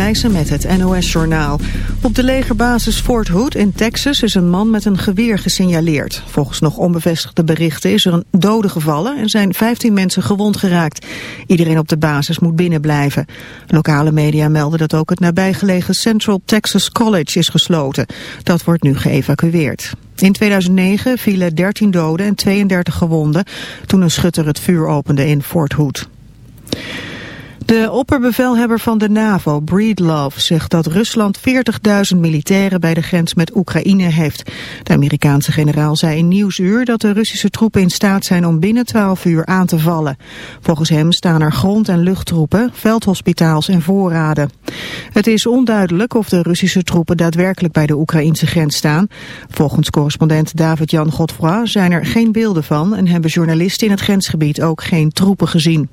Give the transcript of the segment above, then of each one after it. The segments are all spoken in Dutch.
Met het NOS-journaal. Op de legerbasis Fort Hood in Texas is een man met een geweer gesignaleerd. Volgens nog onbevestigde berichten is er een dode gevallen... en zijn 15 mensen gewond geraakt. Iedereen op de basis moet binnenblijven. Lokale media melden dat ook het nabijgelegen Central Texas College is gesloten. Dat wordt nu geëvacueerd. In 2009 vielen 13 doden en 32 gewonden... toen een schutter het vuur opende in Fort Hood. De opperbevelhebber van de NAVO, Breedlove, zegt dat Rusland 40.000 militairen bij de grens met Oekraïne heeft. De Amerikaanse generaal zei in Nieuwsuur dat de Russische troepen in staat zijn om binnen 12 uur aan te vallen. Volgens hem staan er grond- en luchttroepen, veldhospitaals en voorraden. Het is onduidelijk of de Russische troepen daadwerkelijk bij de Oekraïnse grens staan. Volgens correspondent David-Jan Godfroy zijn er geen beelden van en hebben journalisten in het grensgebied ook geen troepen gezien.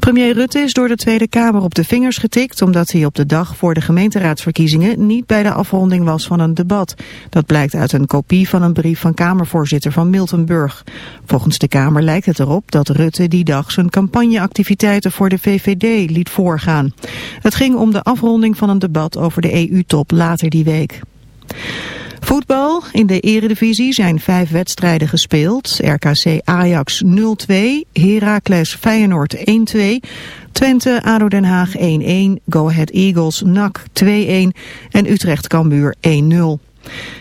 Premier Rutte is door de Tweede Kamer op de vingers getikt... omdat hij op de dag voor de gemeenteraadsverkiezingen... niet bij de afronding was van een debat. Dat blijkt uit een kopie van een brief van Kamervoorzitter van Miltenburg. Volgens de Kamer lijkt het erop dat Rutte die dag... zijn campagneactiviteiten voor de VVD liet voorgaan. Het ging om de afronding van een debat over de EU-top later die week. Voetbal. In de eredivisie zijn vijf wedstrijden gespeeld. RKC Ajax 0-2, Heracles Feyenoord 1-2, Twente ADO Den Haag 1-1, Go Ahead Eagles NAC 2-1 en Utrecht Cambuur 1-0.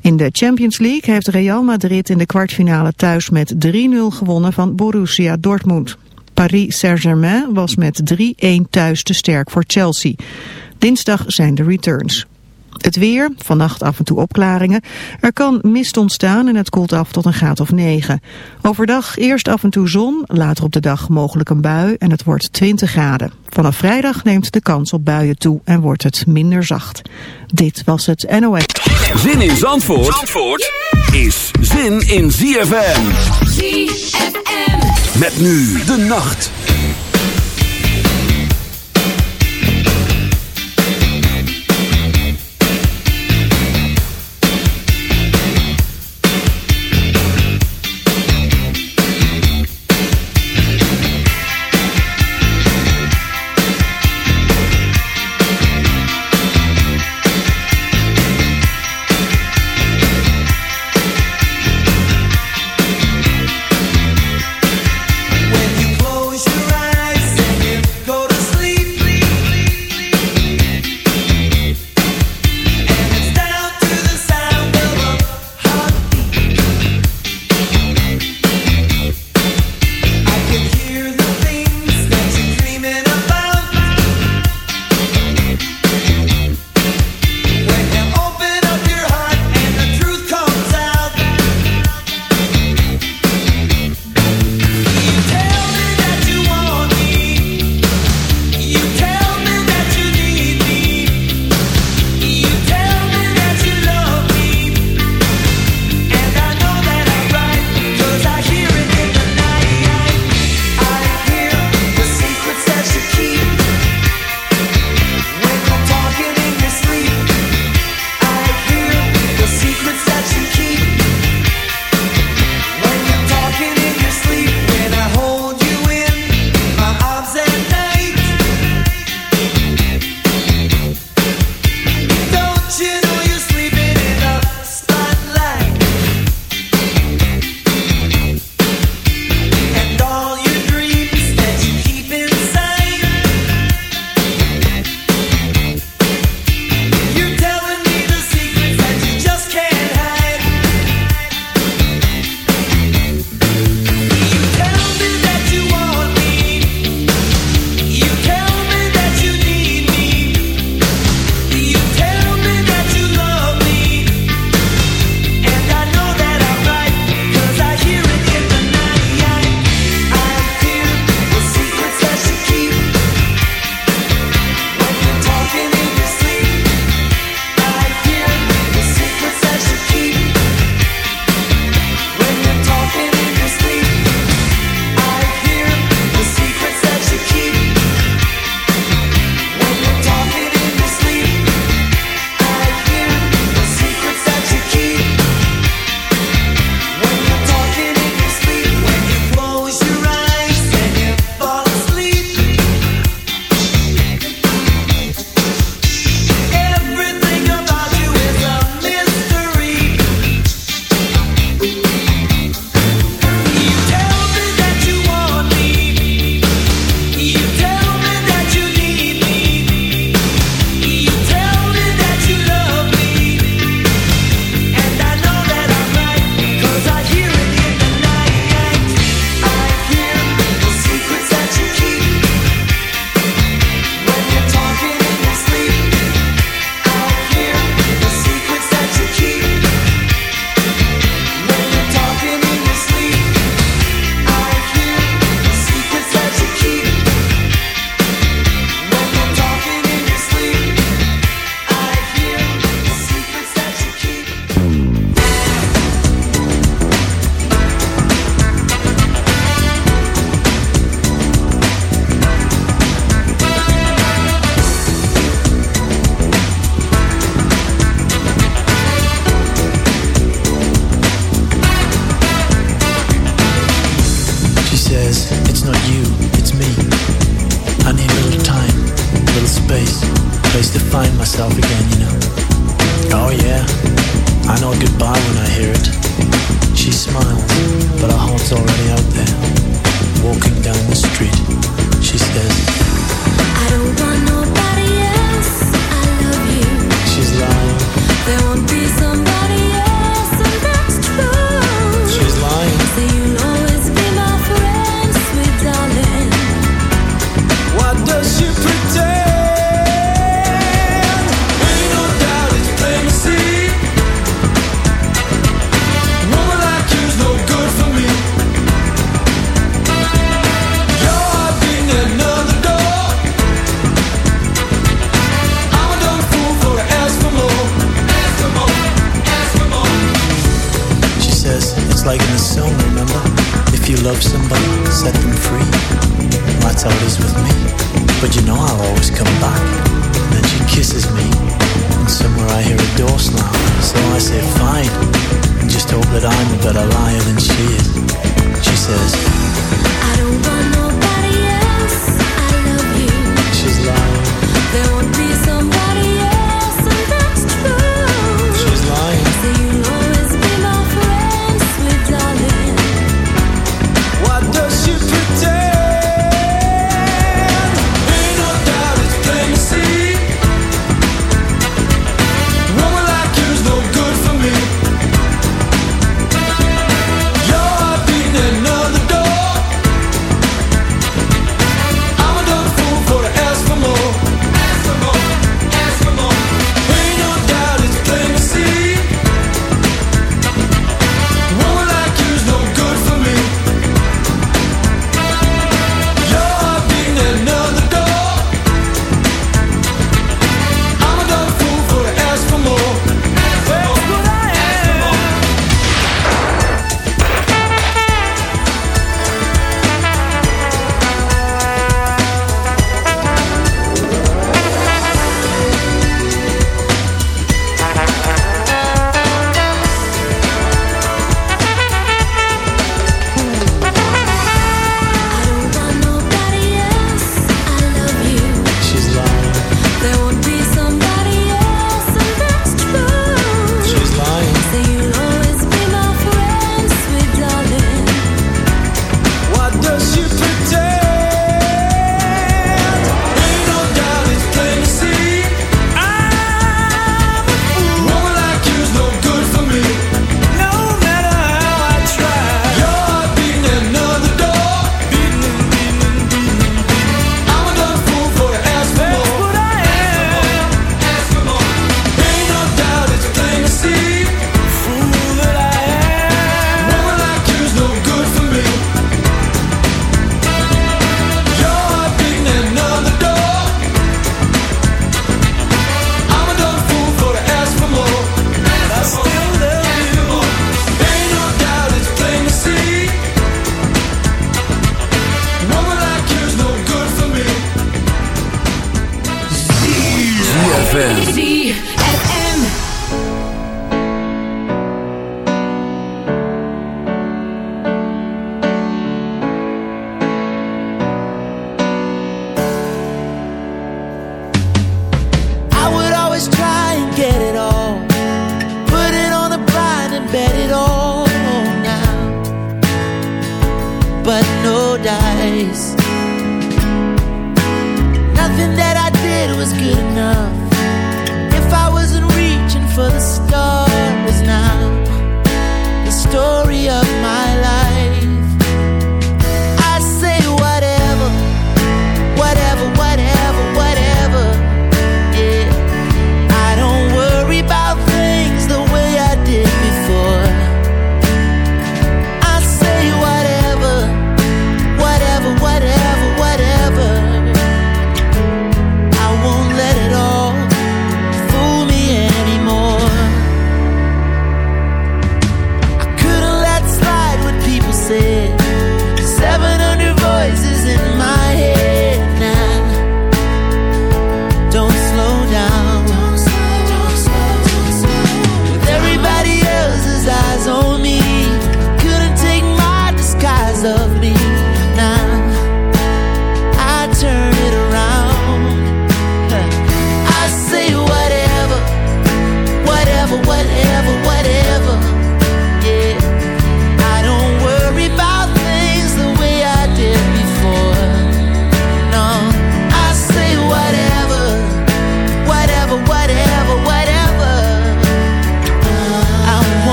In de Champions League heeft Real Madrid in de kwartfinale thuis met 3-0 gewonnen van Borussia Dortmund. Paris Saint-Germain was met 3-1 thuis te sterk voor Chelsea. Dinsdag zijn de returns. Het weer, vannacht af en toe opklaringen. Er kan mist ontstaan en het koelt af tot een graad of 9. Overdag eerst af en toe zon, later op de dag mogelijk een bui en het wordt 20 graden. Vanaf vrijdag neemt de kans op buien toe en wordt het minder zacht. Dit was het NOS. Zin in Zandvoort, Zandvoort is zin in ZFM. ZFM. Met nu de nacht.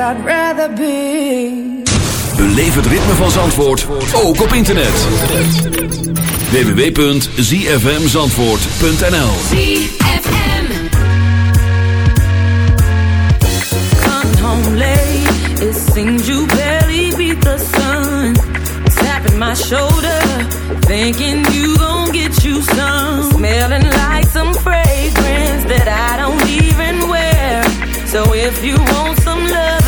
I'd rather be. Beleef het ritme van Zandvoort ook op internet. www.zfmzandvoort.nl Come home late, you barely beat the sun. Tapping my shoulder, thinking you won't get you some. Smelling like some fragrance that I don't even wear. So if you want some love.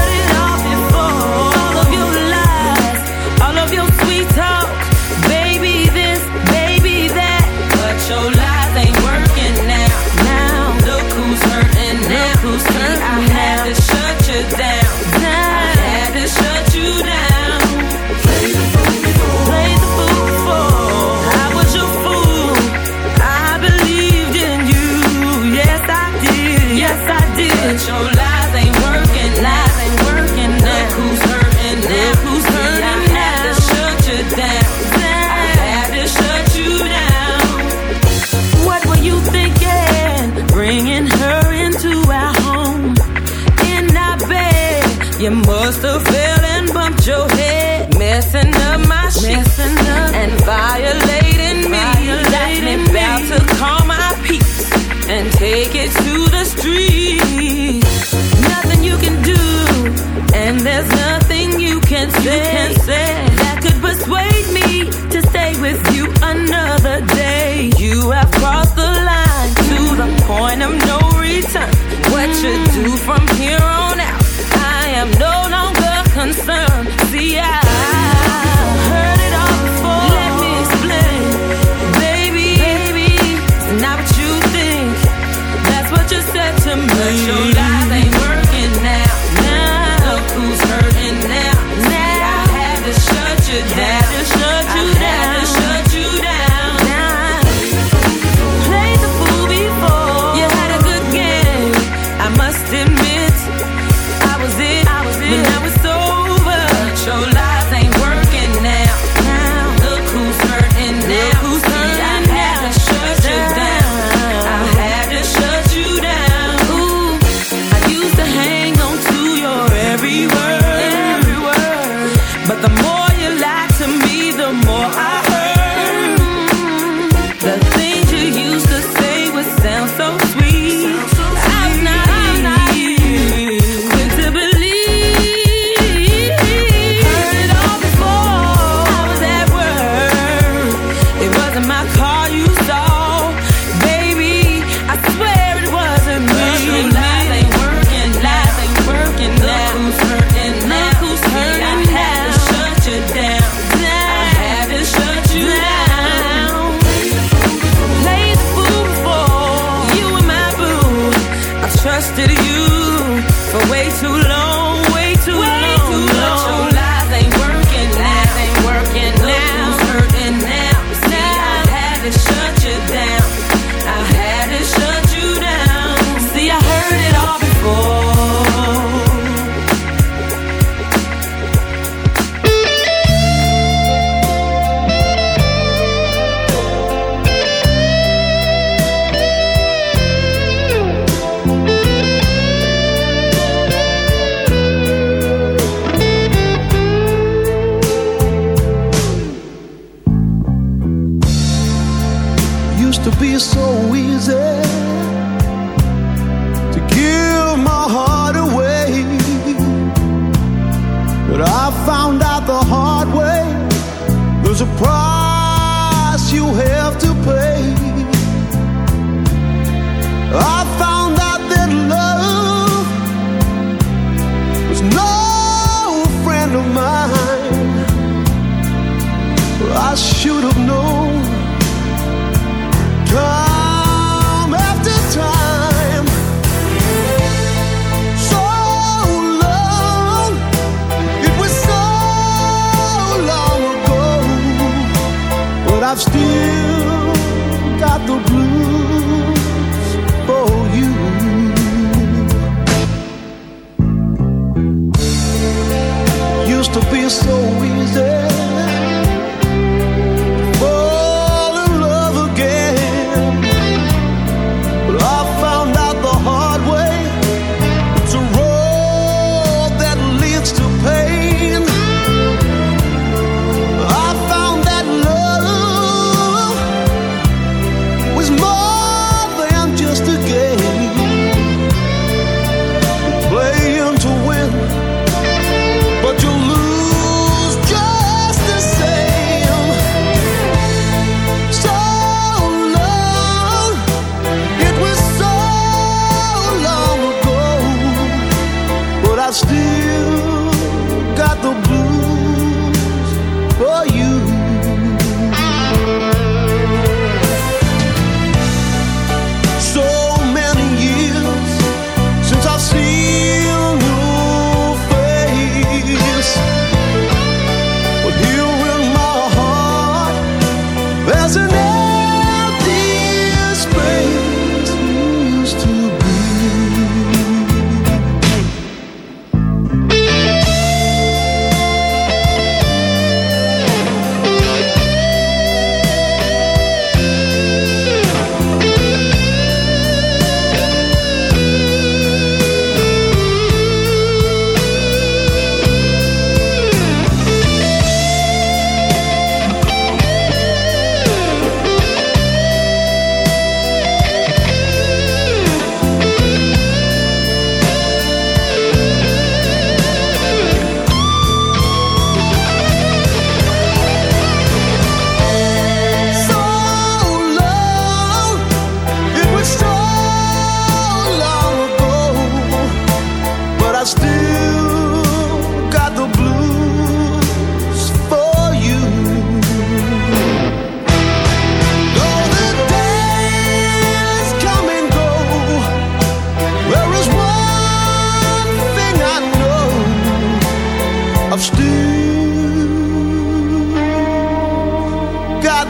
Take it to the street.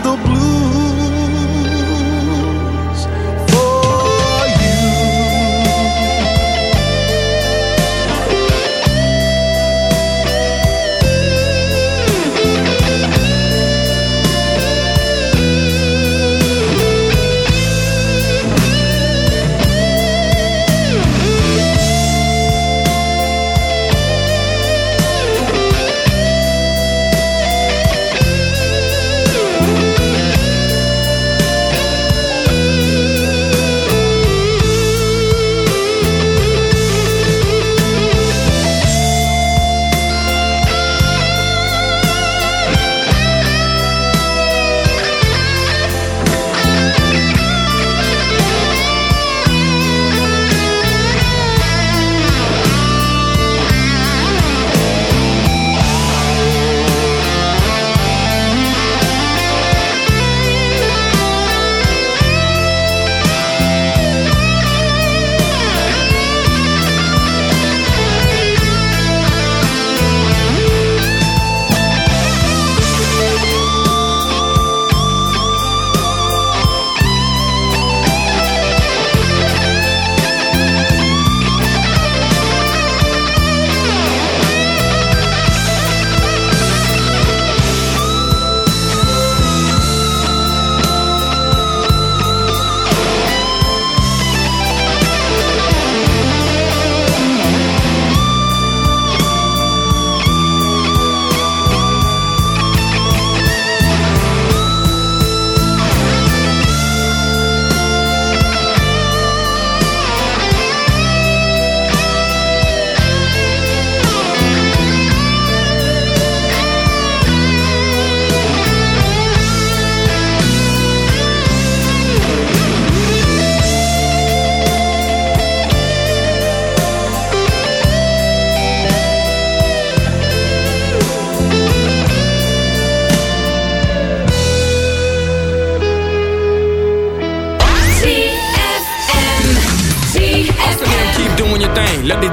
the blue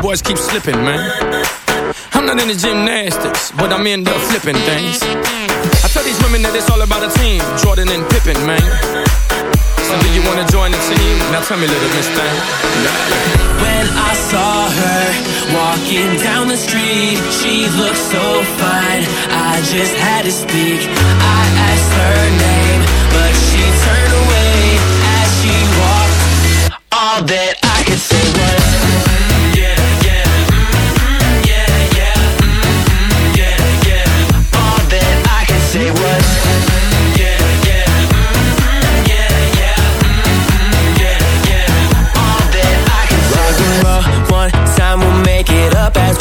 boys keep slipping, man. I'm not into gymnastics, but I'm into flipping things. I tell these women that it's all about a team, Jordan and Pippin, man. So do you wanna join the team? Now tell me, little miss thing. When I saw her walking down the street, she looked so fine. I just had to speak. I asked her name, but she turned away as she walked. All that I could say.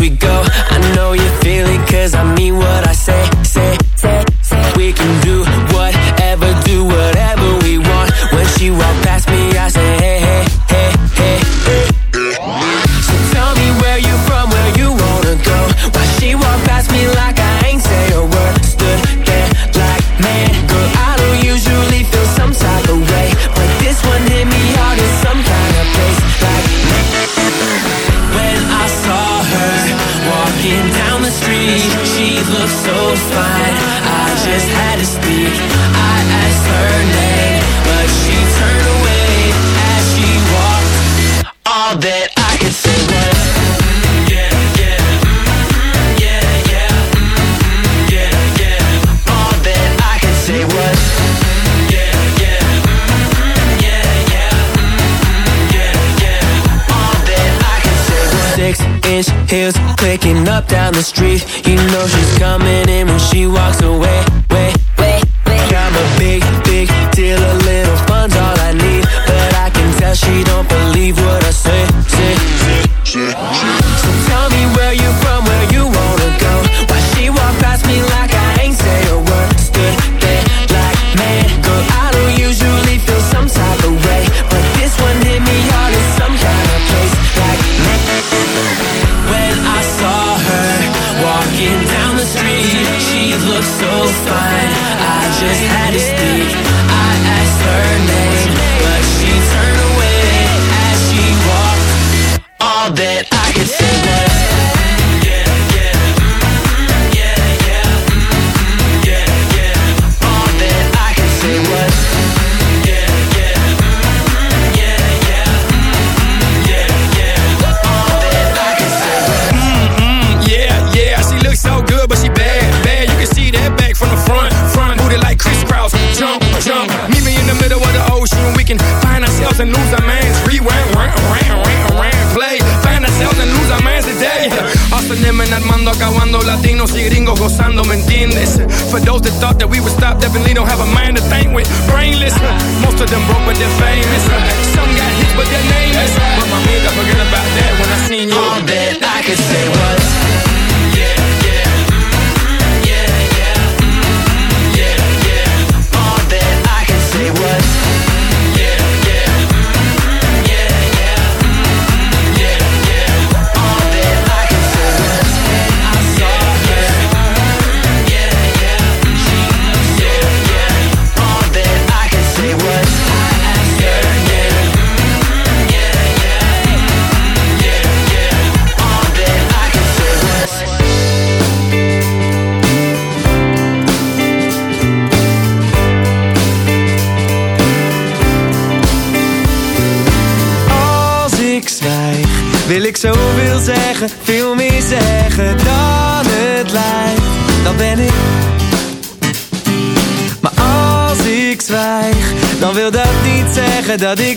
we go. I know you feel it cause I mean what I felt so fine. I just had to speak. I asked her name, but she turned away as she walked. All that heels clicking up down the street. You know she's coming in when she walks away. Wait, wait, wait. I'm a big, big deal. A little fun's all I need, but I can tell she don't believe what I say. Say, say, say. say. and lose our minds. Rewind, ran, ran, ran, ran, play. Find and lose the man today. Us and them and Armando acabando, latinos y gringos gozando, ¿me entiendes? For those that thought that we would stop, definitely don't have a mind to think with. Brainless, most of them broke, but they're famous. Some got hit dat ik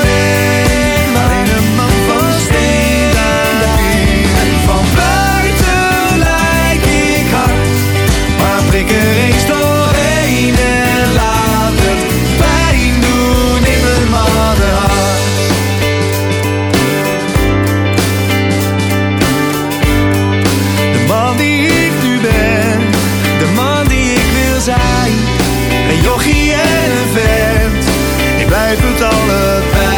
Ik ga er eens doorheen en laat het doen in mijn maderaar. De man die ik nu ben, de man die ik wil zijn. Een jochie en een vent, ik blijf het allebei.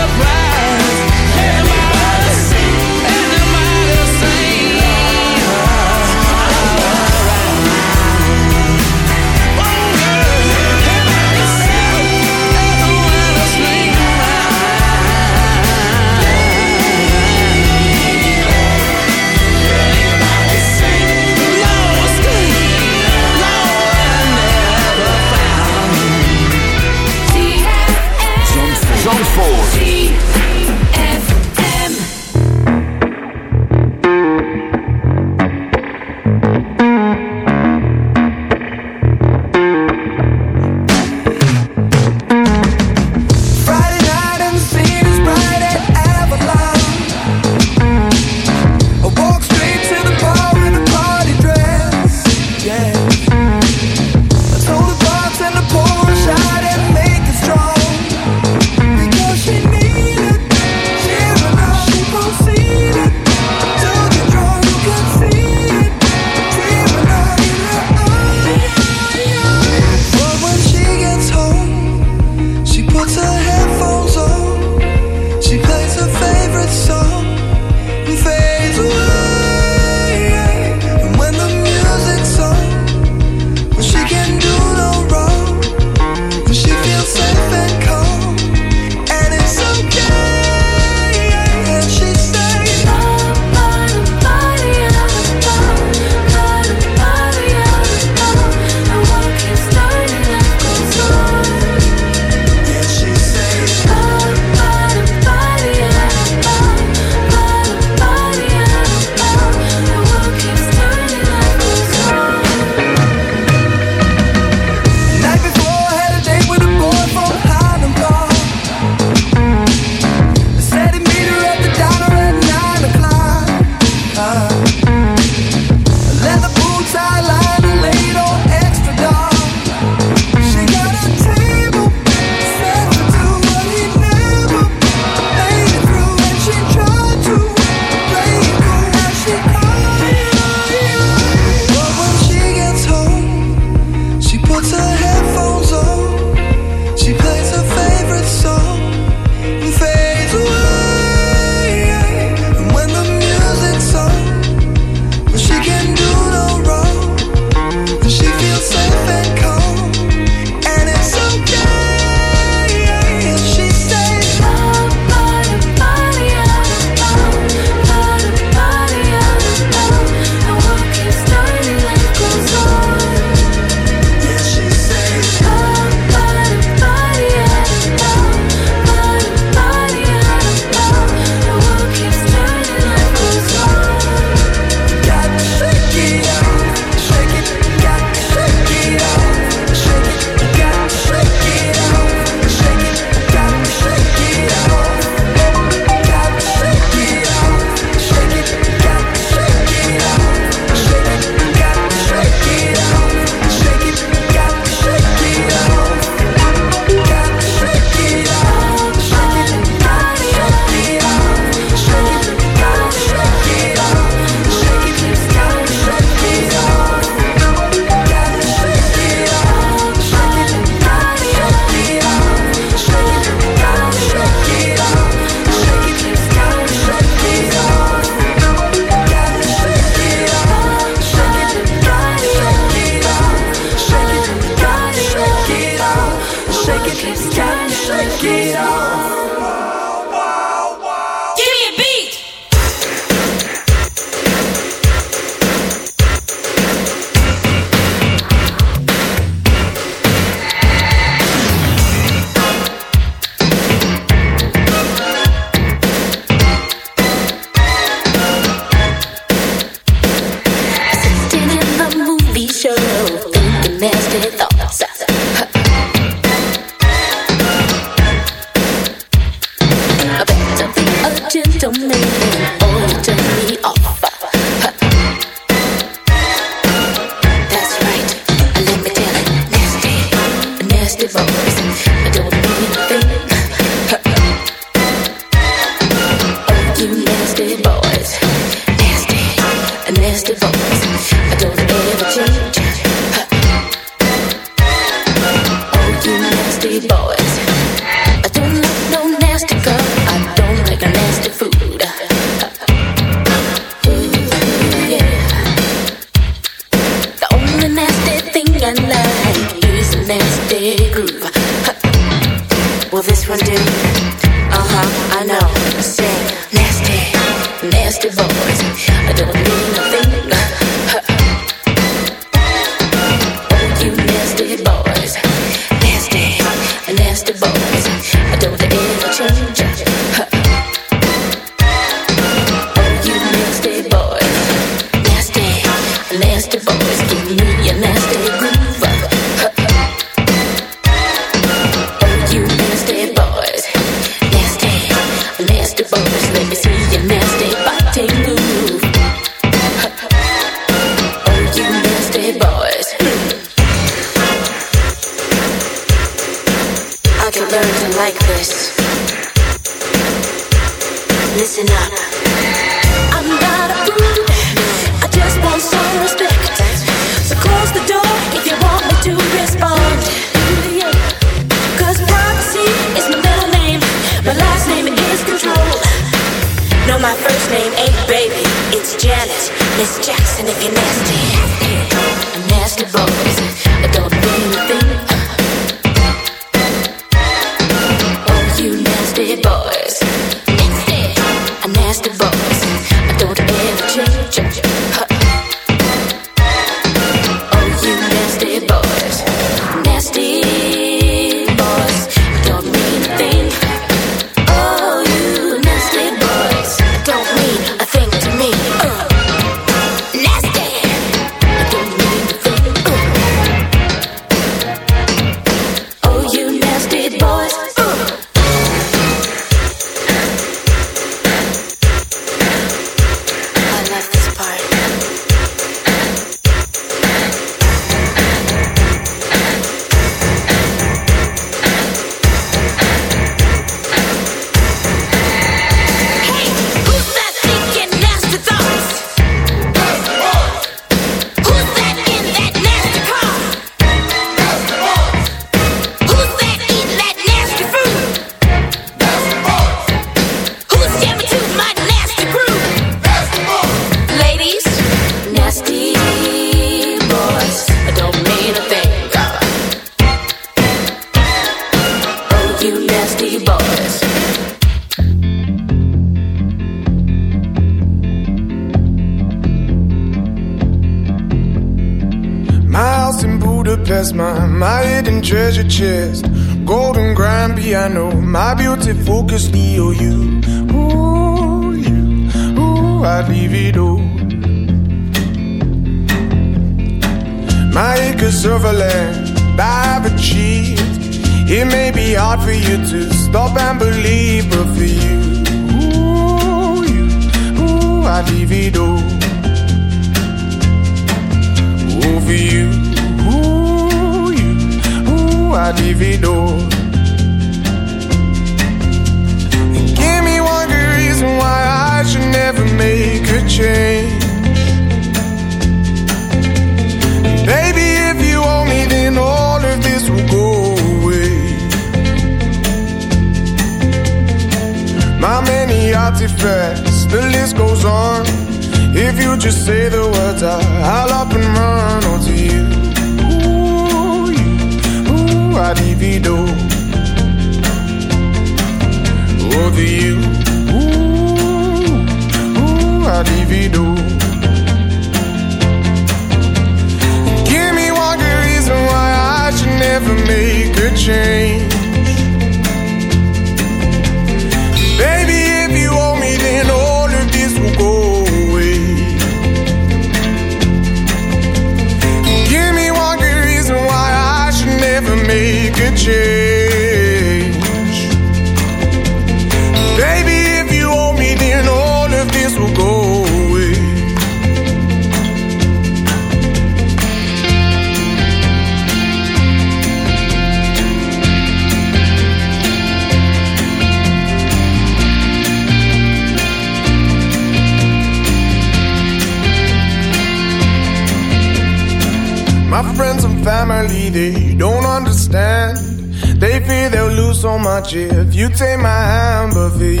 Much if you take my hand, but for you,